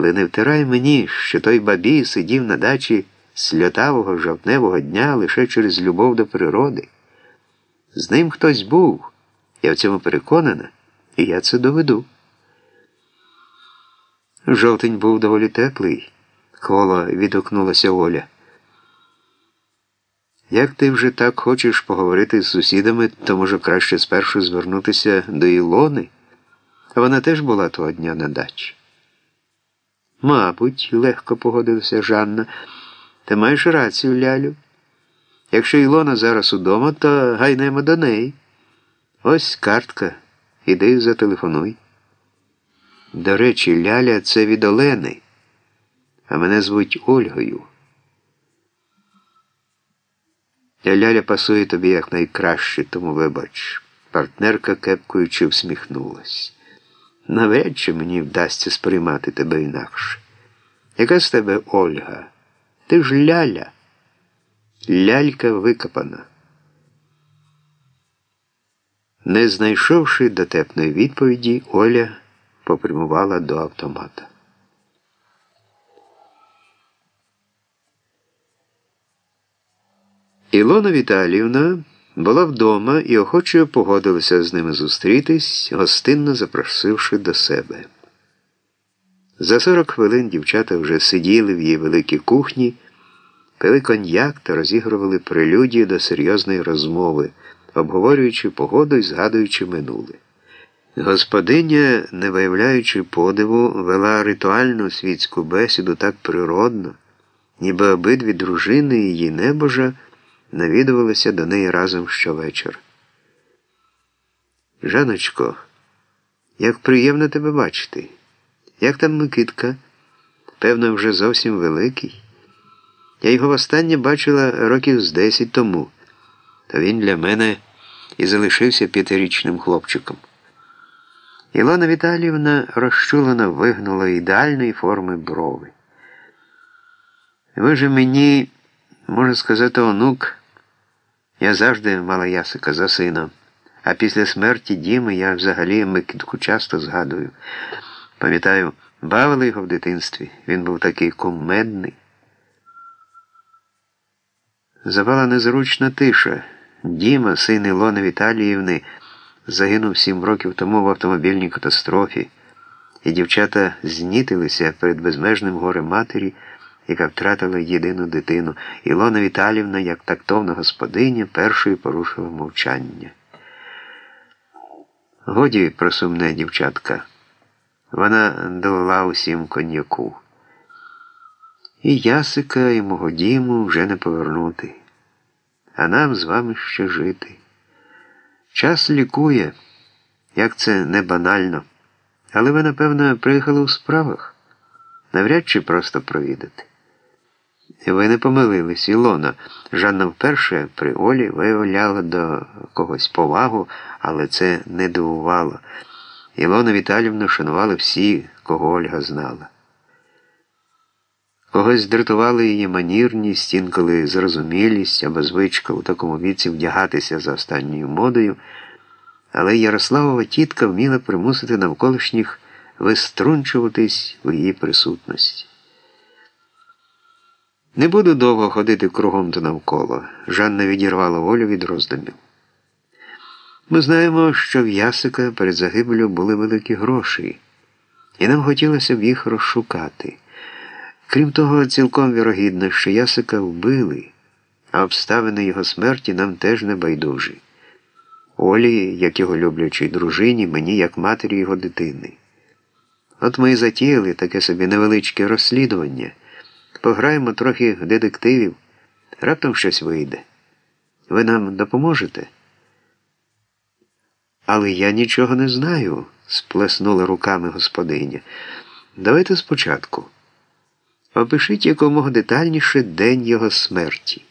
Але не втирай мені, що той бабій сидів на дачі сльотавого жовтневого дня лише через любов до природи. З ним хтось був, я в цьому переконана, і я це доведу. Жовтень був доволі теплий, коло відгукнулася Оля. Як ти вже так хочеш поговорити з сусідами, то може краще спершу звернутися до Ілони. Вона теж була того дня на дачі. Мабуть, легко погодилася Жанна. Ти маєш рацію, Лялю. Якщо Ілона зараз удома, то гайнемо до неї. Ось картка. Іди зателефонуй. До речі, Ляля це від Олени, а мене звуть Ольгою. Ляля пасує тобі якнайкраще, тому вибач. Партнерка кепкуючи всміхнулась. Навряд чи мені вдасться сприймати тебе інакше. Яка з тебе Ольга? Ти ж ляля. Лялька викопана. Не знайшовши дотепної відповіді, Оля попрямувала до автомата. Ілона Віталіївна була вдома і охоче погодилася з ними зустрітись, гостинно запросивши до себе. За 40 хвилин дівчата вже сиділи в її великій кухні, пили коньяк та розігрували прелюдію до серйозної розмови, обговорюючи погоду і згадуючи минуле. Господиня, не виявляючи подиву, вела ритуальну світську бесіду так природно, ніби обидві дружини її небожа навідувалися до неї разом щовечора. Жаночко, як приємно тебе бачити. Як там Микитка? Певно, вже зовсім великий. Я його востаннє бачила років з десять тому, та він для мене і залишився п'ятирічним хлопчиком. Ілона Віталіївна розчулено вигнула ідеальної форми брови. Ви же мені, можна сказати, онук, я завжди мала ясика за сина, а після смерті Діми я взагалі Микитку часто згадую. Пам'ятаю, бавили його в дитинстві. Він був такий кумедний. Запала незручна тиша. Діма, син Ілони Віталіївни, загинув сім років тому в автомобільній катастрофі, і дівчата знітилися перед безмежним горем матері, яка втратила єдину дитину. Ілона Віталіївна, як тактовна господиня, першою порушила мовчання. Годі про сумне дівчатка. Вона долила усім коньяку. І ясика, і мого діму вже не повернути, а нам з вами ще жити. Час лікує, як це не банально. Але ви, напевно, приїхали у справах, навряд чи просто провідати. Ви не помилились, Ілона. Жанна вперше при Олі виявляла до когось повагу, але це не дивувало. Ілону Віталівну шанували всі, кого Ольга знала. Когось здратували її манірність, інколи зрозумілість або звичка у такому віці вдягатися за останньою модою, але Ярославова тітка вміла примусити навколишніх виструнчуватись у її присутності. Не буду довго ходити кругом та навколо. Жанна відірвала волю від роздумів. Ми знаємо, що в Ясика перед загибелю були великі гроші, і нам хотілося б їх розшукати. Крім того, цілком вірогідно, що Ясика вбили, а обставини його смерті нам теж не байдужі. Олі, як його люблячій дружині, мені як матері його дитини. От ми і затіяли таке собі невеличке розслідування. Пограємо трохи детективів, раптом щось вийде. Ви нам допоможете? Але я нічого не знаю, сплеснула руками господиня. Давайте спочатку. Опишіть якомога детальніше день його смерті.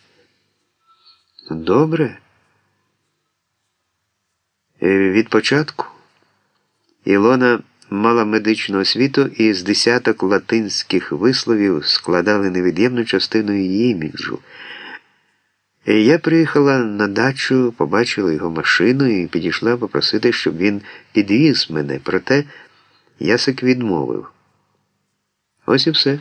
Добре. Е, від початку Ілона мала медичну освіту і з десяток латинських висловів складали невід'ємну частину її іміджу. Я приїхала на дачу, побачила його машину і підійшла попросити, щоб він підвіз мене, проте Ясик відмовив. Ось і все.